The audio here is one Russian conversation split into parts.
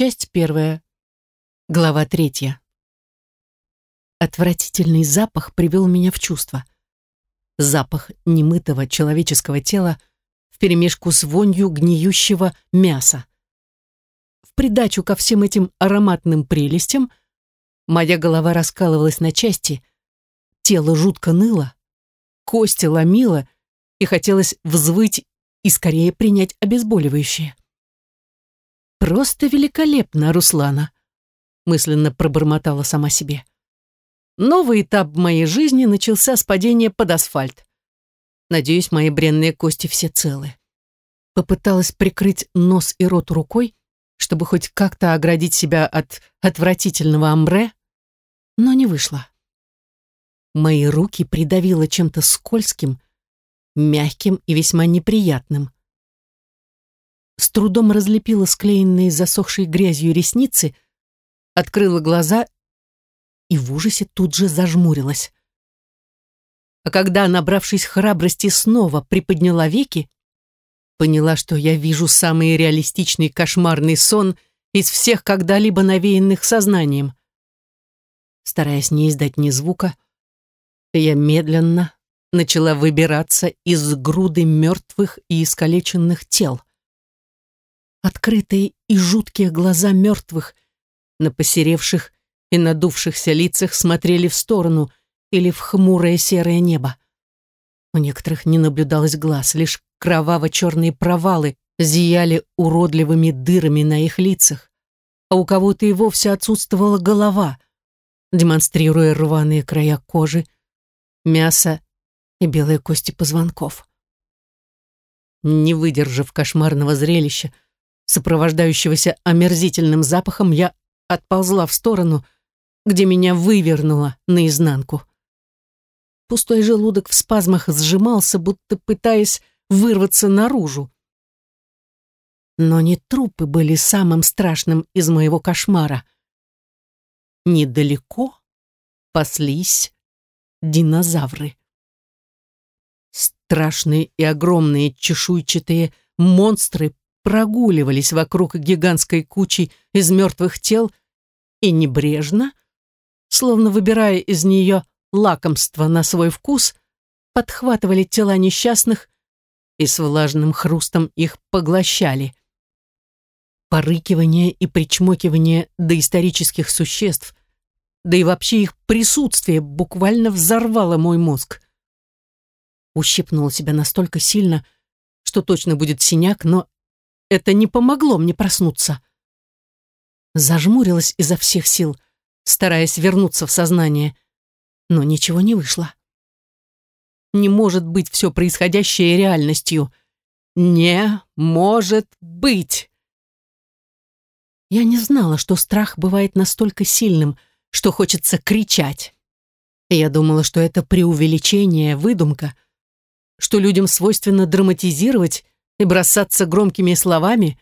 Часть первая. Глава третья. Отвратительный запах привел меня в чувство. Запах немытого человеческого тела вперемешку с вонью гниющего мяса. В придачу ко всем этим ароматным прелестям моя голова раскалывалась на части, тело жутко ныло, кости ломило, и хотелось взвыть и скорее принять обезболивающее. «Просто великолепно, Руслана!» мысленно пробормотала сама себе. Новый этап моей жизни начался с падения под асфальт. Надеюсь, мои бренные кости все целы. Попыталась прикрыть нос и рот рукой, чтобы хоть как-то оградить себя от отвратительного амбре, но не вышло. Мои руки придавило чем-то скользким, мягким и весьма неприятным. С трудом разлепила склеенные засохшей грязью ресницы, открыла глаза и в ужасе тут же зажмурилась. А когда, набравшись храбрости, снова приподняла веки, поняла, что я вижу самый реалистичный кошмарный сон из всех когда-либо навеянных сознанием. Стараясь не издать ни звука, я медленно начала выбираться из груды мертвых и искалеченных тел. Открытые и жуткие глаза мертвых на посеревших и надувшихся лицах смотрели в сторону или в хмурое серое небо. У некоторых не наблюдалось глаз, лишь кроваво-черные провалы зияли уродливыми дырами на их лицах, а у кого-то и вовсе отсутствовала голова, демонстрируя рваные края кожи, мясо и белые кости позвонков. Не выдержав кошмарного зрелища, сопровождающегося омерзительным запахом, я отползла в сторону, где меня вывернуло наизнанку. Пустой желудок в спазмах сжимался, будто пытаясь вырваться наружу. Но не трупы были самым страшным из моего кошмара. Недалеко паслись динозавры. Страшные и огромные чешуйчатые монстры прогуливались вокруг гигантской кучи из мертвых тел и небрежно, словно выбирая из нее лакомство на свой вкус, подхватывали тела несчастных и с влажным хрустом их поглощали. Порыкивание и причмокивание доисторических существ, да и вообще их присутствие буквально взорвало мой мозг. Ущипнул себя настолько сильно, что точно будет синяк, но это не помогло мне проснуться. Зажмурилась изо всех сил, стараясь вернуться в сознание, но ничего не вышло. Не может быть все происходящее реальностью. Не может быть! Я не знала, что страх бывает настолько сильным, что хочется кричать. Я думала, что это преувеличение, выдумка, что людям свойственно драматизировать и бросаться громкими словами.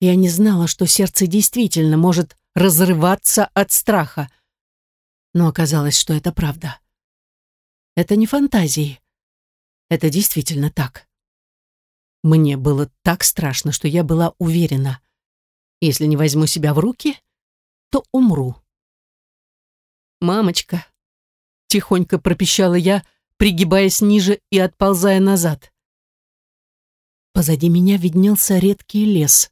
Я не знала, что сердце действительно может разрываться от страха. Но оказалось, что это правда. Это не фантазии. Это действительно так. Мне было так страшно, что я была уверена. Если не возьму себя в руки, то умру. «Мамочка!» — тихонько пропищала я, пригибаясь ниже и отползая назад. Позади меня виднелся редкий лес.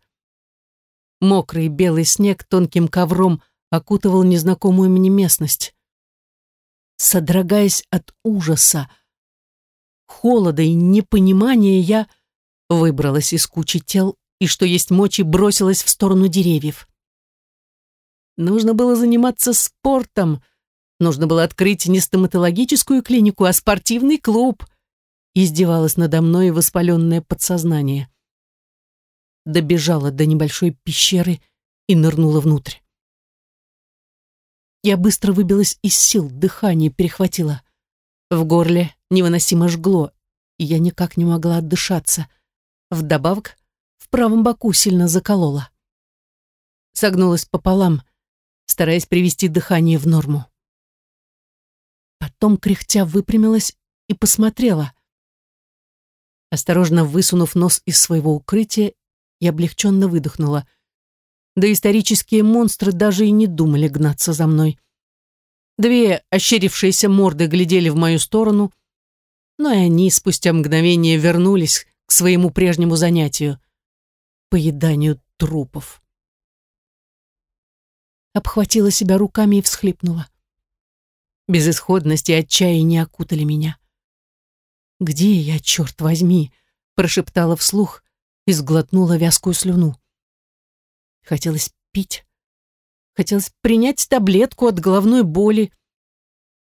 Мокрый белый снег тонким ковром окутывал незнакомую мне местность. Содрогаясь от ужаса, холода и непонимания, я выбралась из кучи тел и, что есть мочи, бросилась в сторону деревьев. Нужно было заниматься спортом, нужно было открыть не стоматологическую клинику, а спортивный клуб — издевалось надо мной воспаленное подсознание. Добежала до небольшой пещеры и нырнула внутрь. Я быстро выбилась из сил, дыхание перехватило. В горле невыносимо жгло, и я никак не могла отдышаться. Вдобавок, в правом боку сильно заколола. Согнулась пополам, стараясь привести дыхание в норму. Потом, кряхтя, выпрямилась и посмотрела. Осторожно высунув нос из своего укрытия, я облегченно выдохнула. да исторические монстры даже и не думали гнаться за мной. Две ощерившиеся морды глядели в мою сторону, но и они спустя мгновение вернулись к своему прежнему занятию — поеданию трупов. Обхватила себя руками и всхлипнула. Безысходность и отчаяние окутали меня. «Где я, черт возьми?» — прошептала вслух и сглотнула вязкую слюну. Хотелось пить. Хотелось принять таблетку от головной боли.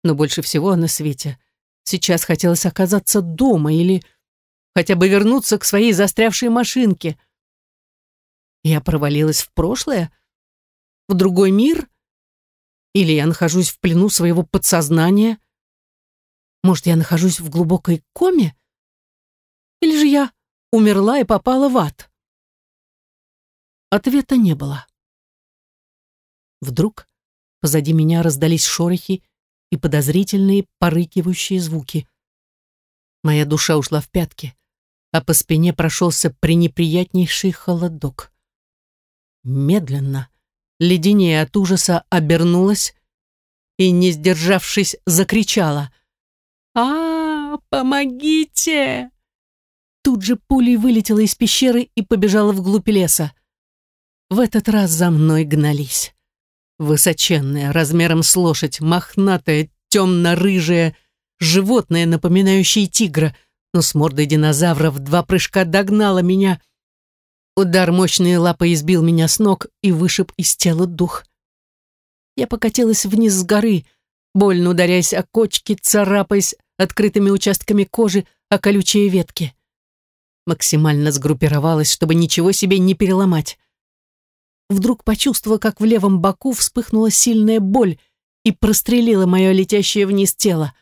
Но больше всего на свете сейчас хотелось оказаться дома или хотя бы вернуться к своей застрявшей машинке. Я провалилась в прошлое? В другой мир? Или я нахожусь в плену своего подсознания? Может, я нахожусь в глубокой коме? Или же я умерла и попала в ад? Ответа не было. Вдруг позади меня раздались шорохи и подозрительные порыкивающие звуки. Моя душа ушла в пятки, а по спине прошелся пренеприятнейший холодок. Медленно, леденее от ужаса, обернулась и, не сдержавшись, закричала. «А, помогите!» Тут же пулей вылетела из пещеры и побежала вглубь леса. В этот раз за мной гнались. Высоченная, размером с лошадь, мохнатая, темно-рыжая, животное, напоминающее тигра, но с мордой динозавра в два прыжка догнала меня. Удар мощной лапой избил меня с ног и вышиб из тела дух. Я покатилась вниз с горы, больно ударяясь о кочки, царапаясь открытыми участками кожи о колючие ветки. Максимально сгруппировалась, чтобы ничего себе не переломать. Вдруг почувствовала, как в левом боку вспыхнула сильная боль и прострелила мое летящее вниз тело.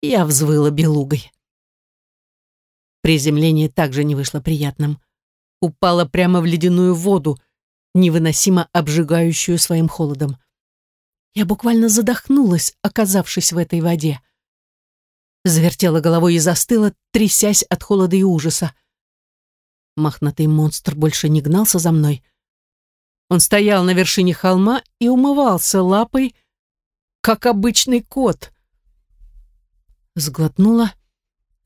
Я взвыла белугой. Приземление также не вышло приятным. Упала прямо в ледяную воду, невыносимо обжигающую своим холодом. Я буквально задохнулась, оказавшись в этой воде. Завертела головой и застыла, трясясь от холода и ужаса. Мохнатый монстр больше не гнался за мной. Он стоял на вершине холма и умывался лапой, как обычный кот. Сглотнула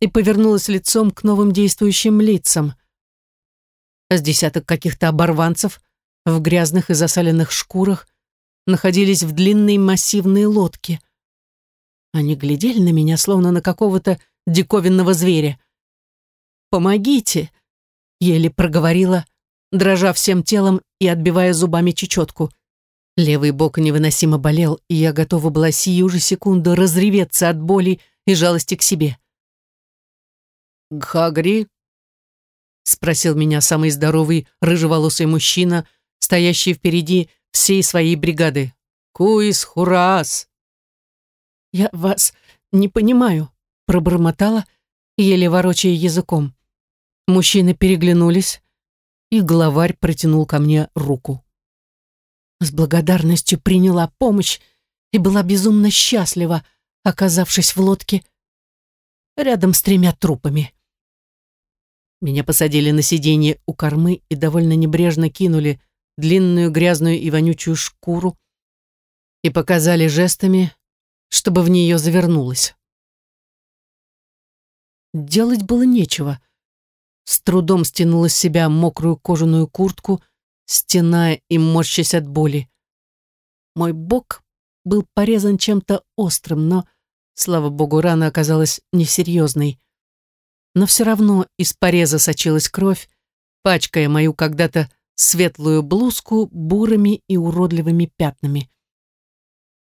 и повернулась лицом к новым действующим лицам. С десяток каких-то оборванцев в грязных и засаленных шкурах находились в длинной массивной лодке. Они глядели на меня, словно на какого-то диковинного зверя. «Помогите!» — еле проговорила, дрожа всем телом и отбивая зубами чечетку. Левый бок невыносимо болел, и я готова была сию же секунду разреветься от боли и жалости к себе. «Гхагри?» — спросил меня самый здоровый рыжеволосый мужчина, стоящий впереди всей своей бригады. «Куис хурас!» «Я вас не понимаю», — пробормотала, еле ворочая языком. Мужчины переглянулись, и главарь протянул ко мне руку. С благодарностью приняла помощь и была безумно счастлива, оказавшись в лодке рядом с тремя трупами. Меня посадили на сиденье у кормы и довольно небрежно кинули длинную грязную и вонючую шкуру и показали жестами, чтобы в нее завернулась. Делать было нечего. С трудом стянула с себя мокрую кожаную куртку, стеная и морщась от боли. Мой бок был порезан чем-то острым, но, слава богу, рана оказалась несерьезной но все равно из пореза сочилась кровь, пачкая мою когда-то светлую блузку бурыми и уродливыми пятнами.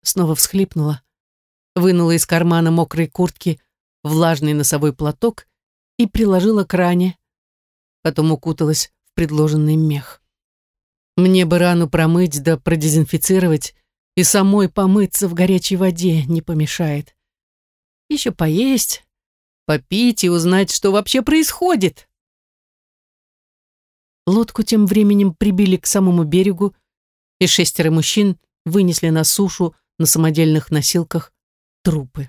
Снова всхлипнула, вынула из кармана мокрой куртки влажный носовой платок и приложила к ране, потом укуталась в предложенный мех. Мне бы рану промыть да продезинфицировать и самой помыться в горячей воде не помешает. Еще поесть, попить и узнать, что вообще происходит. Лодку тем временем прибили к самому берегу, и шестеро мужчин вынесли на сушу на самодельных носилках трупы.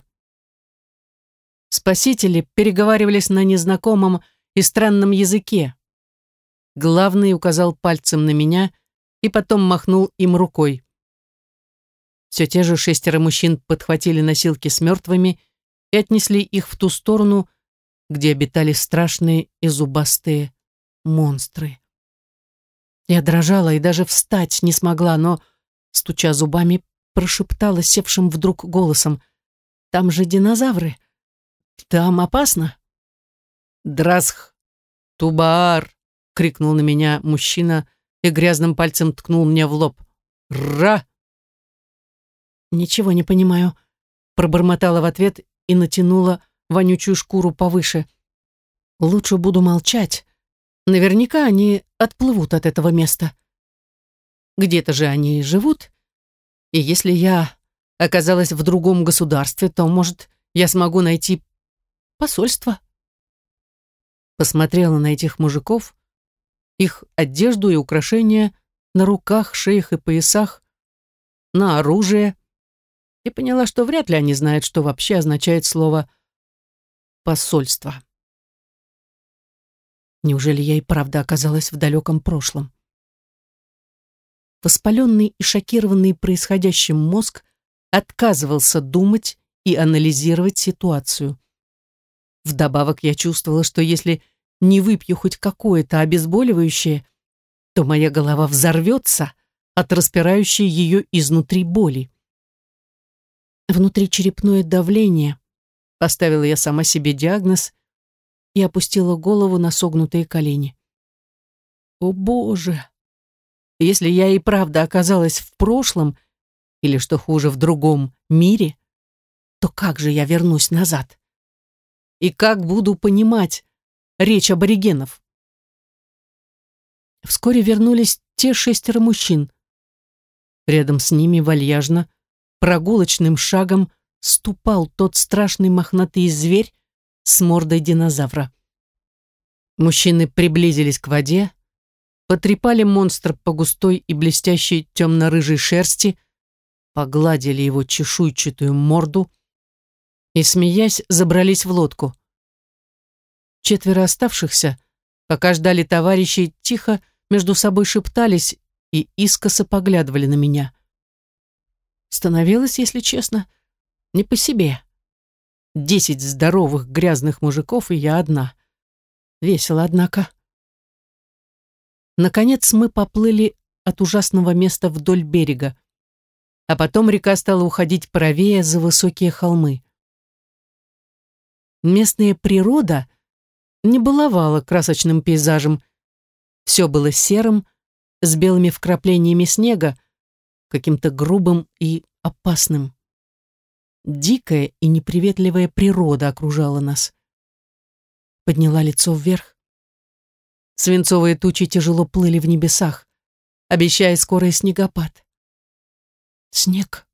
Спасители переговаривались на незнакомом и странном языке. Главный указал пальцем на меня и потом махнул им рукой. Все те же шестеро мужчин подхватили носилки с мертвыми и отнесли их в ту сторону, где обитали страшные и зубастые монстры. Я дрожала и даже встать не смогла, но, стуча зубами, прошептала севшим вдруг голосом. «Там же динозавры. Там опасно». «Драсх! Тубаар!» — крикнул на меня мужчина и грязным пальцем ткнул мне в лоб. «Ра!» «Ничего не понимаю», — пробормотала в ответ и натянула вонючую шкуру повыше. «Лучше буду молчать. Наверняка они отплывут от этого места. Где-то же они живут, и если я оказалась в другом государстве, то, может, я смогу найти посольство». Посмотрела на этих мужиков, их одежду и украшения на руках, шеях и поясах, на оружие, и поняла, что вряд ли они знают, что вообще означает слово «посольство». Неужели я и правда оказалась в далеком прошлом? Воспаленный и шокированный происходящим мозг отказывался думать и анализировать ситуацию. Вдобавок я чувствовала, что если не выпью хоть какое-то обезболивающее, то моя голова взорвется от распирающей ее изнутри боли. Внутричерепное давление. Поставила я сама себе диагноз и опустила голову на согнутые колени. О боже! Если я и правда оказалась в прошлом, или, что хуже, в другом мире, то как же я вернусь назад? И как буду понимать речь аборигенов? Вскоре вернулись те шестеро мужчин. Рядом с ними вальяжно прогулочным шагом ступал тот страшный мохнатый зверь с мордой динозавра. Мужчины приблизились к воде, потрепали монстра по густой и блестящей темно-рыжей шерсти, погладили его чешуйчатую морду и, смеясь, забрались в лодку. Четверо оставшихся, пока ждали товарищей, тихо между собой шептались и искоса поглядывали на меня. Становилось, если честно, не по себе. Десять здоровых грязных мужиков, и я одна. Весело, однако. Наконец мы поплыли от ужасного места вдоль берега, а потом река стала уходить правее за высокие холмы. Местная природа не баловала красочным пейзажем. Все было серым, с белыми вкраплениями снега, каким-то грубым и опасным. Дикая и неприветливая природа окружала нас. Подняла лицо вверх. Свинцовые тучи тяжело плыли в небесах, обещая скорый снегопад. Снег.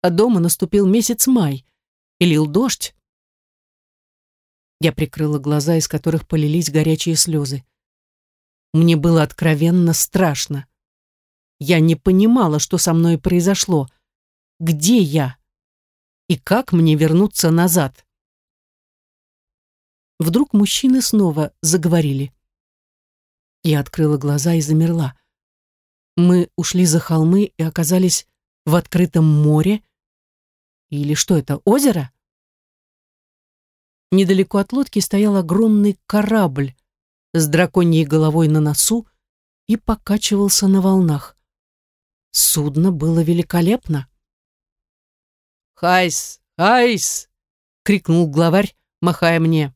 А дома наступил месяц май, и лил дождь. Я прикрыла глаза, из которых полились горячие слезы. Мне было откровенно страшно. Я не понимала, что со мной произошло. Где я? И как мне вернуться назад? Вдруг мужчины снова заговорили. Я открыла глаза и замерла. Мы ушли за холмы и оказались в открытом море. Или что это, озеро? Недалеко от лодки стоял огромный корабль с драконьей головой на носу и покачивался на волнах. Судно было великолепно. «Хайс! Хайс!» — крикнул главарь, махая мне.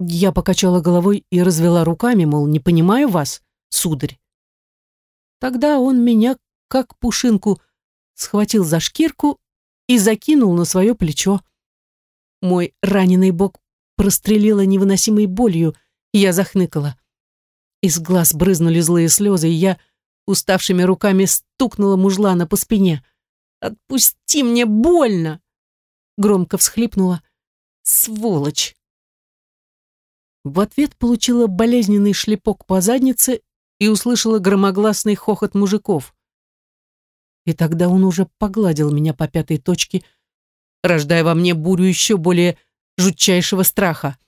Я покачала головой и развела руками, мол, не понимаю вас, сударь. Тогда он меня, как пушинку, схватил за шкирку и закинул на свое плечо. Мой раненый бок прострелило невыносимой болью, и я захныкала. Из глаз брызнули злые слезы, и я уставшими руками стукнула мужлана по спине. «Отпусти, мне больно!» Громко всхлипнула. «Сволочь!» В ответ получила болезненный шлепок по заднице и услышала громогласный хохот мужиков. И тогда он уже погладил меня по пятой точке, рождая во мне бурю еще более жутчайшего страха.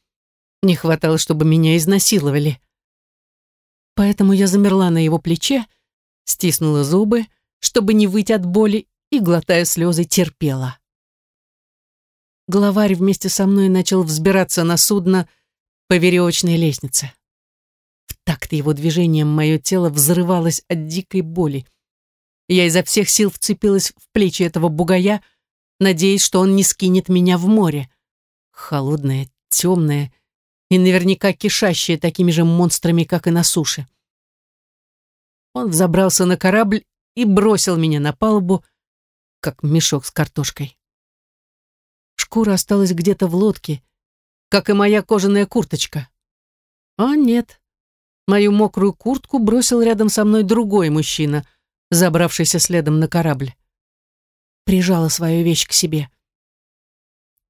Не хватало, чтобы меня изнасиловали. Поэтому я замерла на его плече, стиснула зубы, чтобы не выйти от боли, и, глотая слезы, терпела. Главарь вместе со мной начал взбираться на судно по веревочной лестнице. В такт его движением мое тело взрывалось от дикой боли. Я изо всех сил вцепилась в плечи этого бугая, надеясь, что он не скинет меня в море. Холодное, темное и наверняка кишащее такими же монстрами, как и на суше. Он взобрался на корабль и бросил меня на палубу, как мешок с картошкой. Шкура осталась где-то в лодке, как и моя кожаная курточка. А нет, мою мокрую куртку бросил рядом со мной другой мужчина, забравшийся следом на корабль. Прижала свою вещь к себе.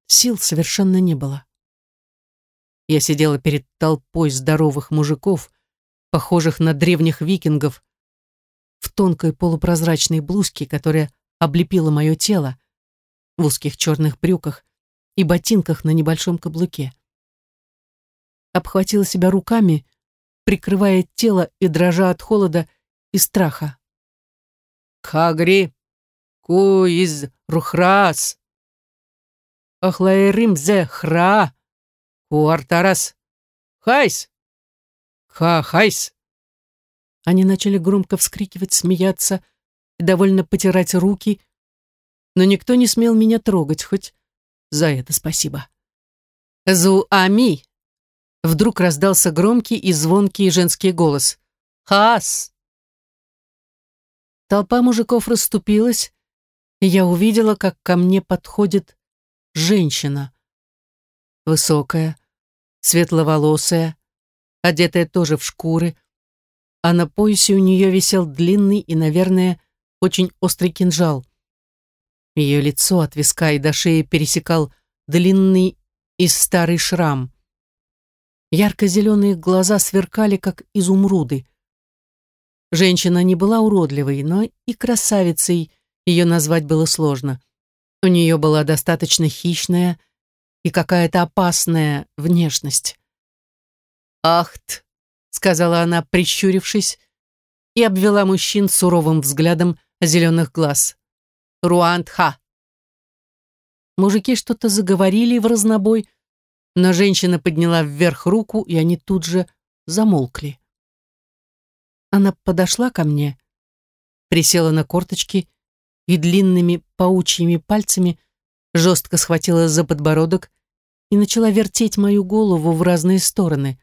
Сил совершенно не было. Я сидела перед толпой здоровых мужиков, похожих на древних викингов, в тонкой полупрозрачной блузке, которая облепила мое тело, в узких черных брюках и ботинках на небольшом каблуке. Обхватила себя руками, прикрывая тело и дрожа от холода и страха. «Хагри, куиз рухрас, ахлаерим зе хра, куартарас, хайс, ха-хайс». Они начали громко вскрикивать, смеяться и довольно потирать руки, но никто не смел меня трогать, хоть за это спасибо. «Зу-ами!» Вдруг раздался громкий и звонкий женский голос. «Хас!» Толпа мужиков расступилась, и я увидела, как ко мне подходит женщина. Высокая, светловолосая, одетая тоже в шкуры, а на поясе у нее висел длинный и, наверное, очень острый кинжал. Ее лицо от виска и до шеи пересекал длинный и старый шрам. Ярко-зеленые глаза сверкали, как изумруды. Женщина не была уродливой, но и красавицей ее назвать было сложно. У нее была достаточно хищная и какая-то опасная внешность. «Ахт!» сказала она, прищурившись, и обвела мужчин суровым взглядом зеленых глаз. Руандха. Мужики что-то заговорили в разнобой, но женщина подняла вверх руку, и они тут же замолкли. Она подошла ко мне, присела на корточки и длинными паучьими пальцами жестко схватила за подбородок и начала вертеть мою голову в разные стороны.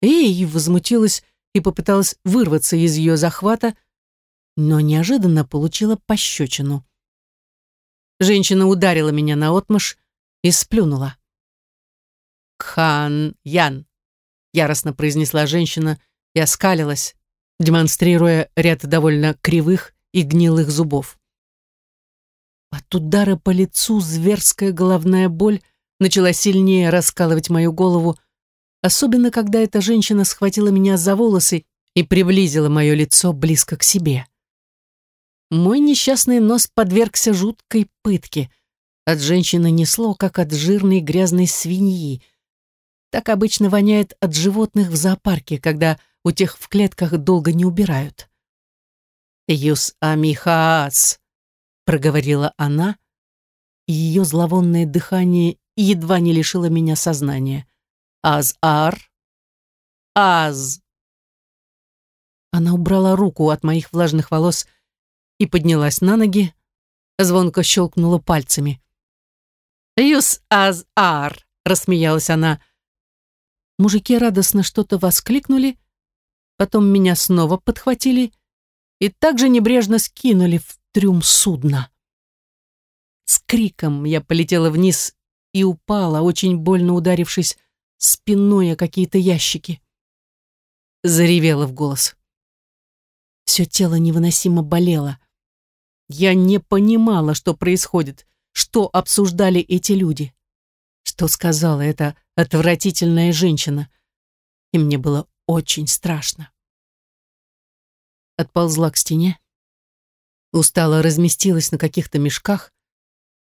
Эй, возмутилась и попыталась вырваться из ее захвата, но неожиданно получила пощечину. Женщина ударила меня на отмышь и сплюнула. «Кхан Ян», — яростно произнесла женщина и оскалилась, демонстрируя ряд довольно кривых и гнилых зубов. От удара по лицу зверская головная боль начала сильнее раскалывать мою голову, особенно когда эта женщина схватила меня за волосы и приблизила мое лицо близко к себе. Мой несчастный нос подвергся жуткой пытке. От женщины несло, как от жирной грязной свиньи. Так обычно воняет от животных в зоопарке, когда у тех в клетках долго не убирают. «Юс амихаас», — проговорила она, и ее зловонное дыхание едва не лишило меня сознания. «Аз-ар? Аз!» Она убрала руку от моих влажных волос и поднялась на ноги, звонко щелкнула пальцами. «Юс-аз-ар!» — рассмеялась она. Мужики радостно что-то воскликнули, потом меня снова подхватили и также небрежно скинули в трюм судна. С криком я полетела вниз и упала, очень больно ударившись спиной о какие-то ящики. Заревела в голос. Все тело невыносимо болело. Я не понимала, что происходит, что обсуждали эти люди, что сказала эта отвратительная женщина. И мне было очень страшно. Отползла к стене, устало разместилась на каких-то мешках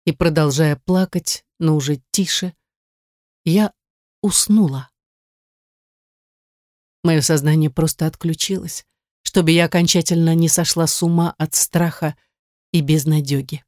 и, продолжая плакать, но уже тише, я уснула. Мое сознание просто отключилось, чтобы я окончательно не сошла с ума от страха и безнадеги.